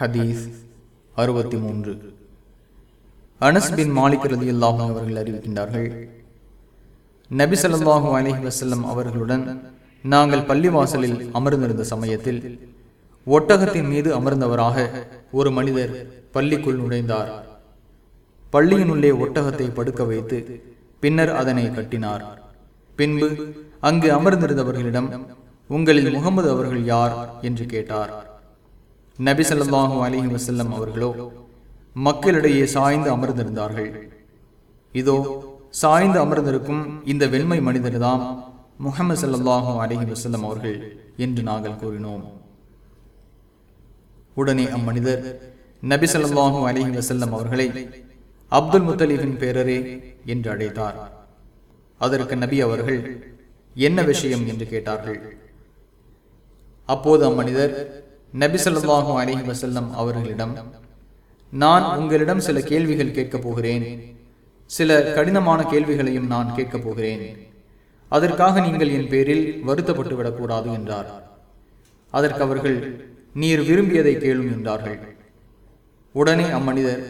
ஹதீஸ் அறுபத்தி மூன்று. அனஸ் பின் மாலிக் ரதி அல்லாஹும் அவர்கள் அறிவிக்கின்றார்கள் நபி ஸல்லல்லாஹு அலஹி வசல்லம் அவர்களுடன் நாங்கள் பள்ளிவாசலில் அமர்ந்திருந்த சமயத்தில் ஒட்டகத்தின் மீது அமர்ந்தவராக ஒரு மனிதர் பள்ளிக்குள் நுழைந்தார். பள்ளியினுள்ளே ஒட்டகத்தை படுக்க வைத்து பின்னர் அதனை கட்டினார். பின்பு அங்கு அமர்ந்திருந்தவர்களிடம் உங்களில் முகமது அவர்கள் யார்? என்று கேட்டார். நபி ஸல்லல்லாஹு அலைஹி வஸல்லம் அவர்களோ மக்களிடையே சாய்ந்து அமர்ந்திருந்தார்கள். இதோ சாய்ந்து அமர்ந்திருக்கும் இந்த வெண்மை மனிதர்தான் முகமது சல்லாஹு அலிஹி வசல்லம் அவர்கள் என்று நாங்கள் கூறினோம். உடனே அம்மனிதர் நபி ஸல்லல்லாஹு அலைஹி வஸல்லம் அவர்களை அப்துல் முத்தலீபின் பேரரே என்று அழைத்தார். அதற்கு நபி அவர்கள் என்ன விஷயம்? என்று கேட்டார்கள். அப்போது அம்மனிதர் நபி ஸல்லல்லாஹு அலைஹி வஸல்லம் அவர்களிடம் நான் உங்களிடம் சில கேள்விகள் கேட்கப் போகிறேன். சில கடினமான கேள்விகளையும் நான் கேட்கப் போகிறேன். அதற்காக நீங்கள் என் பேரில் வருத்தப்பட்டு விடக்கூடாது என்றார். அதற்கு அவர்கள் நீர் விரும்பியதை கேளும் என்றார்கள். உடனே அம்மனிதர்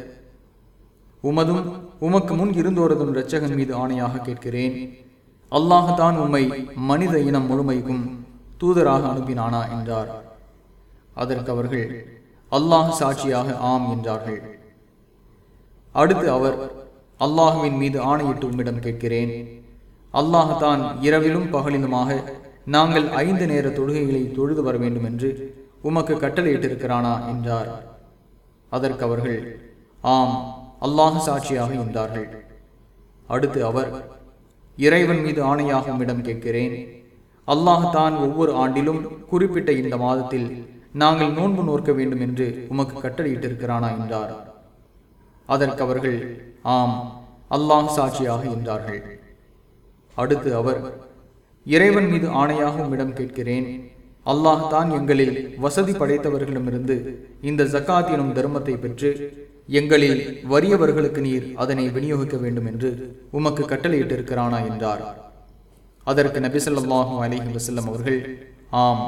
உமதும் உமக்கு முன் இருந்தோரதும் இரட்சகன் மீது ஆணையாக கேட்கிறேன். அல்லாஹ் உம்மை மனித இனம் முழுமைக்கும் தூதராக அனுப்பினானா என்றார். அதற்கு அவர்கள் அல்லாஹ் சாட்சியாக ஆம் என்றார்கள். அடுத்து அவர் அல்லாஹுவின் மீது ஆணையிட்டு உம்மிடம் கேட்கிறேன். அல்லாஹ் இரவிலும் பகலிலுமாக நாங்கள் ஐந்து நேர தொழுகைகளை தொழுது வர வேண்டும் என்று உமக்கு கட்டளையிட்டிருக்கிறானா? என்றார். அதற்கு அவர்கள் ஆம் அல்லாஹ் சாட்சியாக என்றார்கள் அடுத்து அவர் இறைவன் மீது ஆணையாக உம்மிடம் கேட்கிறேன். அல்லாஹ் ஒவ்வொரு ஆண்டிலும் குறிப்பிட்ட இந்த மாதத்தில் நாங்கள் நோன்பு நோக்க வேண்டும் என்று உமக்கு கட்டளையிட்டிருக்கிறானா என்றார். அதற்கு அவர்கள் ஆம் அல்லாஹ் சாட்சியாக என்றார்கள். அடுத்து அவர் இறைவன் மீது ஆணையாக உம்மிடம் கேட்கிறேன். அல்லாஹ் தான் எங்களில் வசதி படைத்தவர்களிடமிருந்து இந்த ஜக்காத் எனும் தர்மத்தை பெற்று எங்களில் வறியவர்களுக்கு நீர் அதனை விநியோகிக்க வேண்டும் என்று உமக்கு கட்டளையிட்டிருக்கிறானா என்றார். அதற்கு நபி அலிஹி வசல்லம் அவர்கள் ஆம்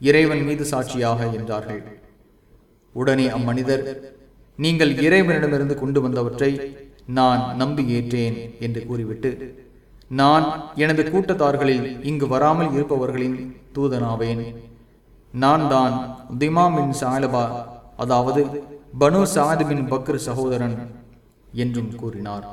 இறைவன் மீது சாட்சியாக என்றார்கள். உடனே அம்மனிதர் நீங்கள் இறைவனிடமிருந்து கொண்டு வந்தவற்றை நான் நம்பி ஏற்றேன் என்று கூறிவிட்டு நான் எனது கூட்டத்தார்களில் இங்கு வராமல் இருப்பவர்களின் தூதனாவேன். நான் தான் திமாமின் சாலபா அதாவது பனு சாத் பின் சகோதரன் என்றும் கூறினார்.